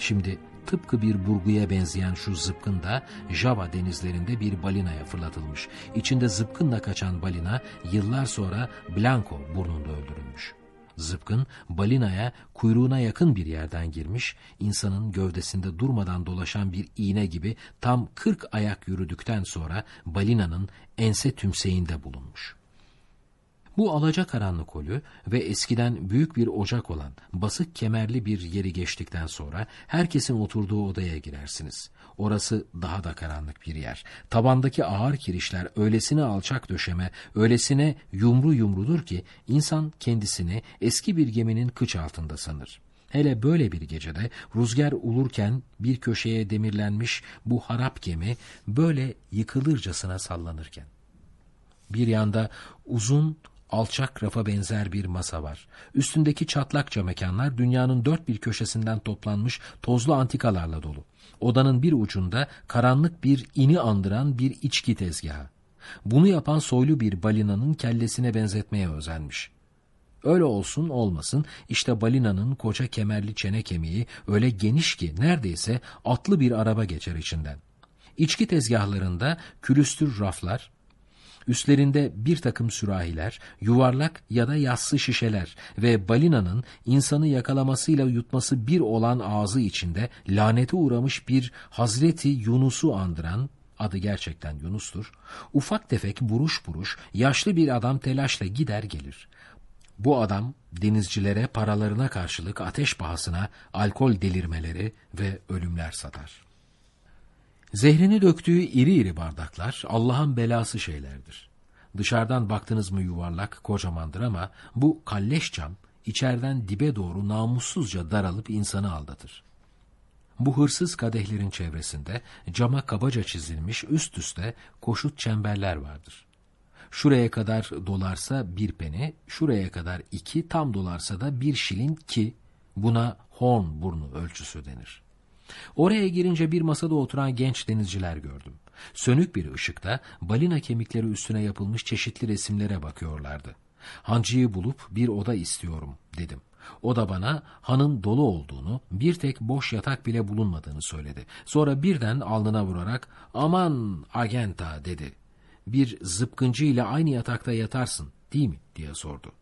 Şimdi tıpkı bir burguya benzeyen şu zıpkın da Java denizlerinde bir balinaya fırlatılmış. İçinde zıpkınla kaçan balina yıllar sonra Blanco burnunda öldürülmüş. Zıpkın balinaya kuyruğuna yakın bir yerden girmiş, insanın gövdesinde durmadan dolaşan bir iğne gibi tam 40 ayak yürüdükten sonra balinanın ense tümseyinde bulunmuş. Bu alacakaranlık holü ve eskiden büyük bir ocak olan basık kemerli bir yeri geçtikten sonra herkesin oturduğu odaya girersiniz. Orası daha da karanlık bir yer. Tabandaki ağır kirişler öylesine alçak döşeme, öylesine yumru yumrudur ki insan kendisini eski bir geminin kıç altında sanır. Hele böyle bir gecede rüzgar ulurken bir köşeye demirlenmiş bu harap gemi böyle yıkılırcasına sallanırken. Bir yanda uzun alçak rafa benzer bir masa var. Üstündeki çatlakça mekanlar dünyanın dört bir köşesinden toplanmış tozlu antikalarla dolu. Odanın bir ucunda karanlık bir ini andıran bir içki tezgahı. Bunu yapan soylu bir balinanın kellesine benzetmeye özenmiş. Öyle olsun olmasın işte balinanın koca kemerli çene kemiği öyle geniş ki neredeyse atlı bir araba geçer içinden. İçki tezgahlarında külüstür raflar, Üstlerinde bir takım sürahiler, yuvarlak ya da yassı şişeler ve balinanın insanı yakalamasıyla yutması bir olan ağzı içinde lanete uğramış bir Hazreti Yunus'u andıran adı gerçekten Yunus'tur. Ufak tefek buruş buruş yaşlı bir adam telaşla gider gelir. Bu adam denizcilere paralarına karşılık ateş pahasına alkol delirmeleri ve ölümler satar. Zehrini döktüğü iri iri bardaklar Allah'ın belası şeylerdir. Dışarıdan baktınız mı yuvarlak, kocamandır ama bu kalleş cam içeriden dibe doğru namussuzca daralıp insanı aldatır. Bu hırsız kadehlerin çevresinde cama kabaca çizilmiş üst üste koşut çemberler vardır. Şuraya kadar dolarsa bir peni, şuraya kadar iki, tam dolarsa da bir şilin ki buna horn burnu ölçüsü denir. Oraya girince bir masada oturan genç denizciler gördüm. Sönük bir ışıkta balina kemikleri üstüne yapılmış çeşitli resimlere bakıyorlardı. Hancıyı bulup bir oda istiyorum dedim. O da bana hanın dolu olduğunu, bir tek boş yatak bile bulunmadığını söyledi. Sonra birden alnına vurarak aman agenta dedi. Bir zıpkıncı ile aynı yatakta yatarsın değil mi diye sordu.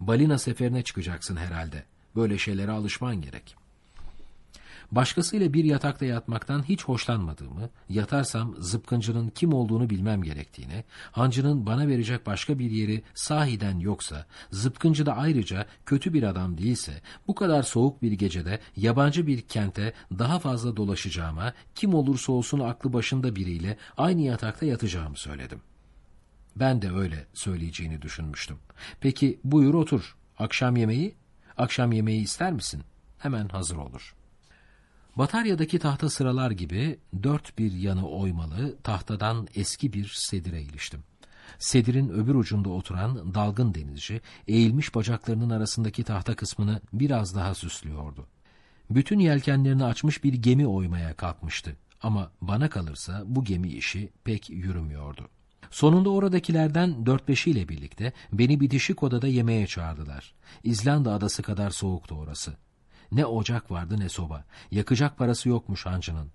Balina seferine çıkacaksın herhalde. Böyle şeylere alışman gerek.'' Başkasıyla bir yatakta yatmaktan hiç hoşlanmadığımı, yatarsam zıpkıncının kim olduğunu bilmem gerektiğini, hancının bana verecek başka bir yeri sahiden yoksa, zıpkıncı da ayrıca kötü bir adam değilse, bu kadar soğuk bir gecede yabancı bir kente daha fazla dolaşacağıma, kim olursa olsun aklı başında biriyle aynı yatakta yatacağımı söyledim. Ben de öyle söyleyeceğini düşünmüştüm. Peki buyur otur. Akşam yemeği? Akşam yemeği ister misin? Hemen hazır olur.'' Batarya'daki tahta sıralar gibi dört bir yanı oymalı tahtadan eski bir sedire iliştim. Sedirin öbür ucunda oturan dalgın denizci eğilmiş bacaklarının arasındaki tahta kısmını biraz daha süslüyordu. Bütün yelkenlerini açmış bir gemi oymaya kalkmıştı ama bana kalırsa bu gemi işi pek yürümüyordu. Sonunda oradakilerden dört beşiyle birlikte beni bitişik odada yemeğe çağırdılar. İzlanda adası kadar soğuktu orası. Ne ocak vardı ne soba. Yakacak parası yokmuş hancının.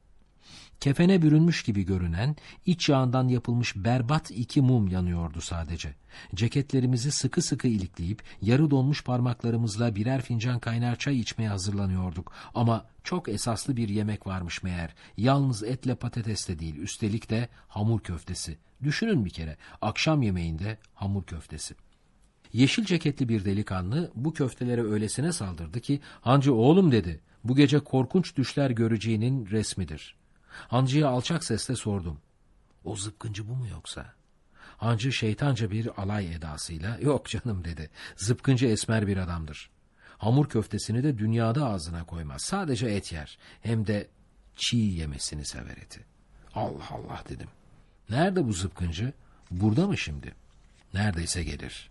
Kefene bürünmüş gibi görünen, iç yağından yapılmış berbat iki mum yanıyordu sadece. Ceketlerimizi sıkı sıkı ilikleyip, yarı donmuş parmaklarımızla birer fincan kaynar çay içmeye hazırlanıyorduk. Ama çok esaslı bir yemek varmış meğer. Yalnız etle patates de değil, üstelik de hamur köftesi. Düşünün bir kere, akşam yemeğinde hamur köftesi. Yeşil ceketli bir delikanlı bu köftelere öylesine saldırdı ki hancı oğlum dedi bu gece korkunç düşler göreceğinin resmidir. Hancıya alçak sesle sordum. O zıpkıncı bu mu yoksa? Hancı şeytanca bir alay edasıyla yok canım dedi. Zıpkıncı esmer bir adamdır. Hamur köftesini de dünyada ağzına koymaz. Sadece et yer. Hem de çiğ yemesini sever eti. Allah Allah dedim. Nerede bu zıpkıncı? Burada mı şimdi? Neredeyse gelir.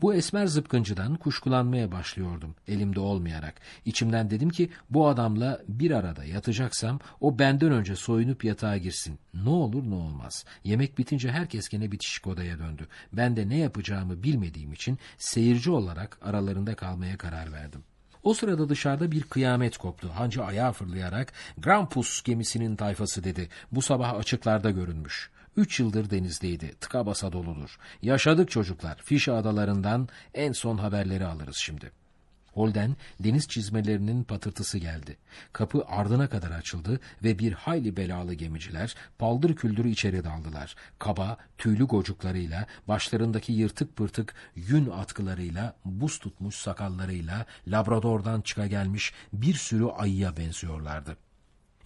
Bu esmer zıpkıncıdan kuşkulanmaya başlıyordum elimde olmayarak. İçimden dedim ki bu adamla bir arada yatacaksam o benden önce soyunup yatağa girsin. Ne olur ne olmaz. Yemek bitince herkes gene bitişik odaya döndü. Ben de ne yapacağımı bilmediğim için seyirci olarak aralarında kalmaya karar verdim. O sırada dışarıda bir kıyamet koptu. Hancı ayağa fırlayarak Grampus gemisinin tayfası dedi. Bu sabah açıklarda görünmüş. Üç yıldır denizdeydi. Tıka basa doludur. Yaşadık çocuklar. Fiş adalarından en son haberleri alırız şimdi. Holden deniz çizmelerinin patırtısı geldi. Kapı ardına kadar açıldı ve bir hayli belalı gemiciler paldır küldür içeri daldılar. Kaba, tüylü gocuklarıyla, başlarındaki yırtık pırtık yün atkılarıyla, buz tutmuş sakallarıyla, Labrador'dan çıka gelmiş bir sürü ayıya benziyorlardı.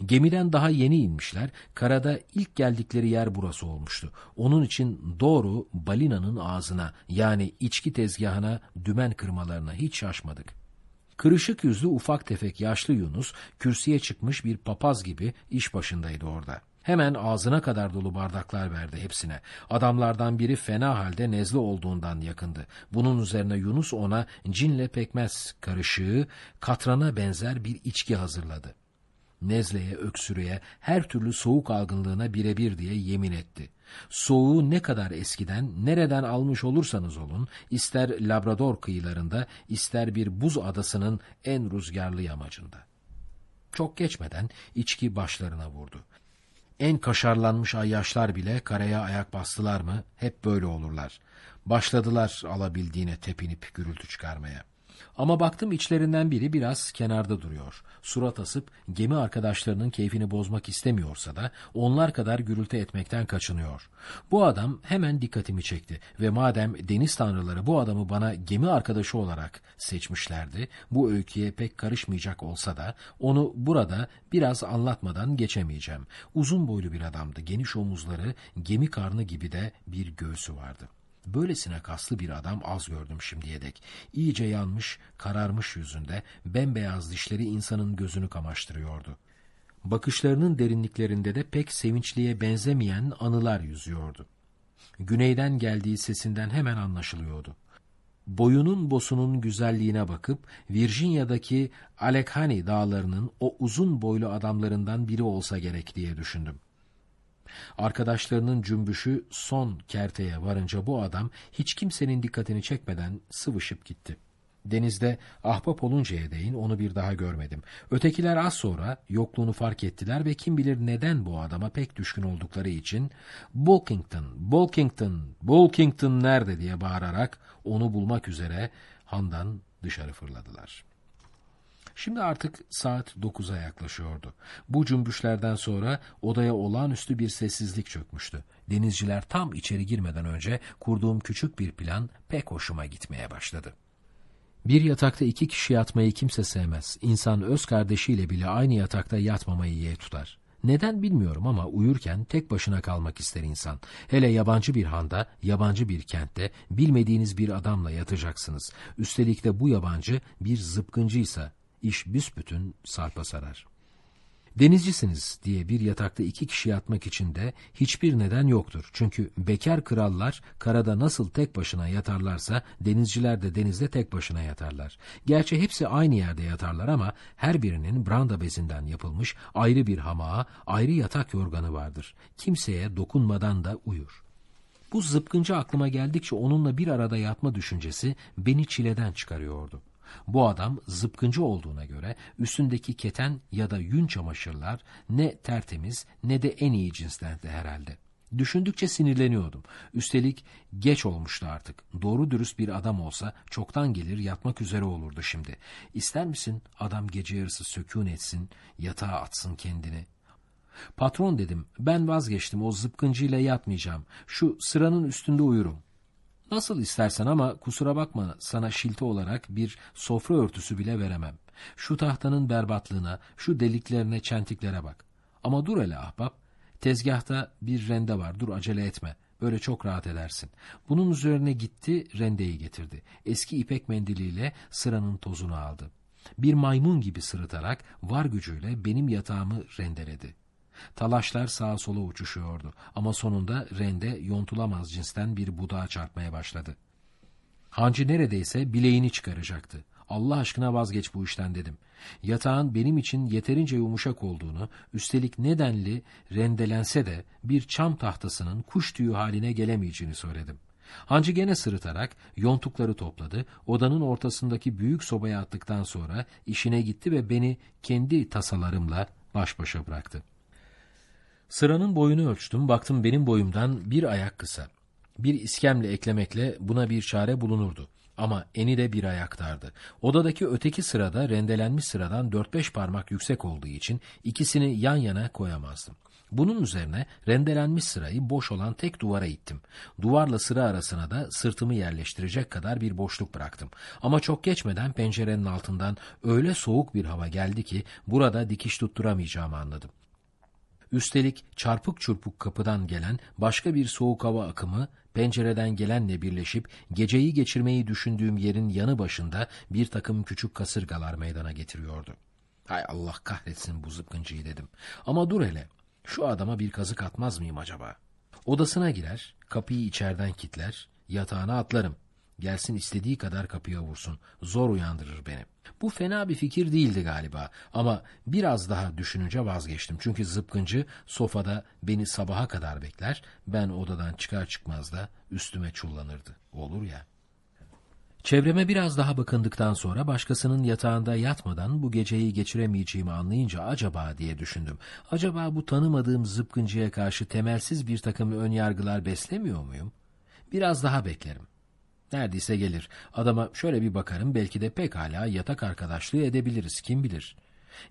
Gemiden daha yeni inmişler, karada ilk geldikleri yer burası olmuştu. Onun için doğru balinanın ağzına yani içki tezgahına dümen kırmalarına hiç şaşmadık. Kırışık yüzlü ufak tefek yaşlı Yunus kürsüye çıkmış bir papaz gibi iş başındaydı orada. Hemen ağzına kadar dolu bardaklar verdi hepsine. Adamlardan biri fena halde nezle olduğundan yakındı. Bunun üzerine Yunus ona cinle pekmez karışığı, katrana benzer bir içki hazırladı nezleye, öksürüğe, her türlü soğuk algınlığına birebir diye yemin etti. Soğuğu ne kadar eskiden, nereden almış olursanız olun, ister Labrador kıyılarında, ister bir buz adasının en rüzgarlı yamacında. Çok geçmeden içki başlarına vurdu. En kaşarlanmış ayyaşlar bile karaya ayak bastılar mı hep böyle olurlar. Başladılar alabildiğine tepinip gürültü çıkarmaya. Ama baktım içlerinden biri biraz kenarda duruyor. Surat asıp gemi arkadaşlarının keyfini bozmak istemiyorsa da onlar kadar gürültü etmekten kaçınıyor. Bu adam hemen dikkatimi çekti ve madem deniz tanrıları bu adamı bana gemi arkadaşı olarak seçmişlerdi, bu öyküye pek karışmayacak olsa da onu burada biraz anlatmadan geçemeyeceğim. Uzun boylu bir adamdı, geniş omuzları, gemi karnı gibi de bir göğsü vardı.'' Böylesine kaslı bir adam az gördüm şimdiye dek. İyice yanmış, kararmış yüzünde, bembeyaz dişleri insanın gözünü kamaştırıyordu. Bakışlarının derinliklerinde de pek sevinçliye benzemeyen anılar yüzüyordu. Güneyden geldiği sesinden hemen anlaşılıyordu. Boyunun bosunun güzelliğine bakıp Virginia'daki Alekhani dağlarının o uzun boylu adamlarından biri olsa gerek diye düşündüm. Arkadaşlarının cümbüşü son kerteye varınca bu adam hiç kimsenin dikkatini çekmeden sıvışıp gitti. Denizde ahbap oluncaya değin onu bir daha görmedim. Ötekiler az sonra yokluğunu fark ettiler ve kim bilir neden bu adama pek düşkün oldukları için Bulkington, Bulkington, Bulkington nerede diye bağırarak onu bulmak üzere handan dışarı fırladılar.'' Şimdi artık saat 9'a yaklaşıyordu. Bu cümbüşlerden sonra odaya olağanüstü bir sessizlik çökmüştü. Denizciler tam içeri girmeden önce kurduğum küçük bir plan pek hoşuma gitmeye başladı. Bir yatakta iki kişi yatmayı kimse sevmez. İnsan öz kardeşiyle bile aynı yatakta yatmamayı yeğ tutar. Neden bilmiyorum ama uyurken tek başına kalmak ister insan. Hele yabancı bir handa, yabancı bir kentte bilmediğiniz bir adamla yatacaksınız. Üstelik de bu yabancı bir zıpkıncıysa iş büsbütün sarpa sarar. Denizcisiniz diye bir yatakta iki kişi yatmak için de hiçbir neden yoktur. Çünkü bekar krallar karada nasıl tek başına yatarlarsa denizciler de denizde tek başına yatarlar. Gerçi hepsi aynı yerde yatarlar ama her birinin branda bezinden yapılmış ayrı bir hamağı, ayrı yatak yorganı vardır. Kimseye dokunmadan da uyur. Bu zıpkıncı aklıma geldikçe onunla bir arada yatma düşüncesi beni çileden çıkarıyordu. Bu adam zıpkıncı olduğuna göre üstündeki keten ya da yün çamaşırlar ne tertemiz ne de en iyi cinstendi herhalde. Düşündükçe sinirleniyordum. Üstelik geç olmuştu artık. Doğru dürüst bir adam olsa çoktan gelir yatmak üzere olurdu şimdi. İster misin adam gece yarısı sökûn etsin, yatağa atsın kendini? Patron dedim, ben vazgeçtim o zıpkıncıyla yatmayacağım. Şu sıranın üstünde uyurum. Nasıl istersen ama kusura bakma sana şilti olarak bir sofra örtüsü bile veremem. Şu tahtanın berbatlığına, şu deliklerine, çentiklere bak. Ama dur hele ahbap. Tezgahta bir rende var, dur acele etme. Böyle çok rahat edersin. Bunun üzerine gitti, rendeyi getirdi. Eski ipek mendiliyle sıranın tozunu aldı. Bir maymun gibi sırıtarak var gücüyle benim yatağımı rendeledi. Talaşlar sağa sola uçuşuyordu ama sonunda rende yontulamaz cinsten bir budağa çarpmaya başladı. Hancı neredeyse bileğini çıkaracaktı. Allah aşkına vazgeç bu işten dedim. Yatağın benim için yeterince yumuşak olduğunu, üstelik nedenli rendelense de bir çam tahtasının kuş tüyü haline gelemeyeceğini söyledim. Hancı gene sırıtarak yontukları topladı, odanın ortasındaki büyük sobaya attıktan sonra işine gitti ve beni kendi tasalarımla baş başa bıraktı. Sıranın boyunu ölçtüm, baktım benim boyumdan bir ayak kısa. Bir iskemle eklemekle buna bir çare bulunurdu. Ama eni de bir ayaktardı. Odadaki öteki sırada rendelenmiş sıradan 4-5 parmak yüksek olduğu için ikisini yan yana koyamazdım. Bunun üzerine rendelenmiş sırayı boş olan tek duvara ittim. Duvarla sıra arasına da sırtımı yerleştirecek kadar bir boşluk bıraktım. Ama çok geçmeden pencerenin altından öyle soğuk bir hava geldi ki burada dikiş tutturamayacağımı anladım. Üstelik çarpık çırpık kapıdan gelen başka bir soğuk hava akımı pencereden gelenle birleşip geceyi geçirmeyi düşündüğüm yerin yanı başında bir takım küçük kasırgalar meydana getiriyordu. Hay Allah kahretsin bu zıpkıncıyı dedim. Ama dur hele şu adama bir kazık atmaz mıyım acaba? Odasına girer, kapıyı içeriden kitler, yatağına atlarım. Gelsin istediği kadar kapıya vursun. Zor uyandırır beni. Bu fena bir fikir değildi galiba ama biraz daha düşününce vazgeçtim. Çünkü zıpkıncı sofada beni sabaha kadar bekler. Ben odadan çıkar çıkmaz da üstüme çullanırdı. Olur ya. Çevreme biraz daha bakındıktan sonra başkasının yatağında yatmadan bu geceyi geçiremeyeceğimi anlayınca acaba diye düşündüm. Acaba bu tanımadığım zıpkıncıya karşı temelsiz bir takım önyargılar beslemiyor muyum? Biraz daha beklerim. Neredeyse gelir. Adama şöyle bir bakarım belki de pekala yatak arkadaşlığı edebiliriz kim bilir.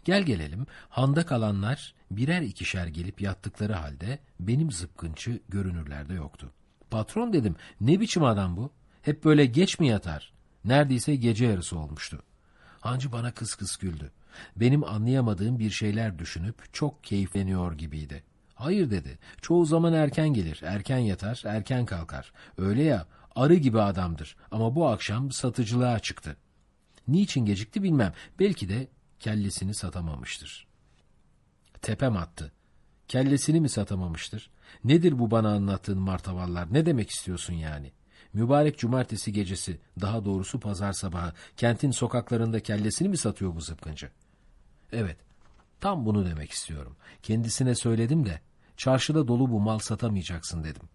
Gel gelelim handa kalanlar birer ikişer gelip yattıkları halde benim zıpkınçı görünürlerde yoktu. Patron dedim ne biçim adam bu? Hep böyle geç mi yatar? Neredeyse gece yarısı olmuştu. Hancı bana kıs kıs güldü. Benim anlayamadığım bir şeyler düşünüp çok keyifleniyor gibiydi. Hayır dedi. Çoğu zaman erken gelir, erken yatar, erken kalkar. Öyle ya, arı gibi adamdır. Ama bu akşam satıcılığa çıktı. Niçin gecikti bilmem. Belki de kellesini satamamıştır. Tepem attı. Kellesini mi satamamıştır? Nedir bu bana anlattığın martavallar? Ne demek istiyorsun yani? Mübarek cumartesi gecesi, daha doğrusu pazar sabahı, kentin sokaklarında kellesini mi satıyor bu zıpkıncı? Evet, tam bunu demek istiyorum. Kendisine söyledim de, çarşıda dolu bu mal satamayacaksın dedim.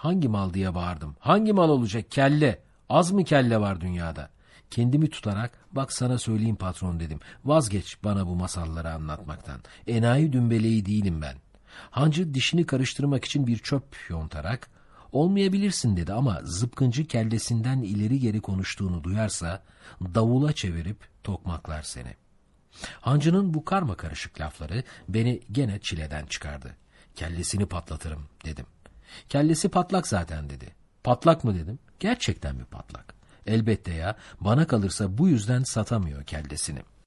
Hangi mal diye bağırdım. Hangi mal olacak? Kelle. Az mı kelle var dünyada? Kendimi tutarak bak sana söyleyeyim patron dedim. Vazgeç bana bu masalları anlatmaktan. Enayi dümbeleği değilim ben. Hancı dişini karıştırmak için bir çöp yontarak olmayabilirsin dedi ama zıpkıncı kellesinden ileri geri konuştuğunu duyarsa davula çevirip tokmaklar seni. Hancının bu karma karışık lafları beni gene çileden çıkardı. Kellesini patlatırım dedim. Kellesi patlak zaten dedi. Patlak mı dedim. Gerçekten mi patlak? Elbette ya bana kalırsa bu yüzden satamıyor kellesini.''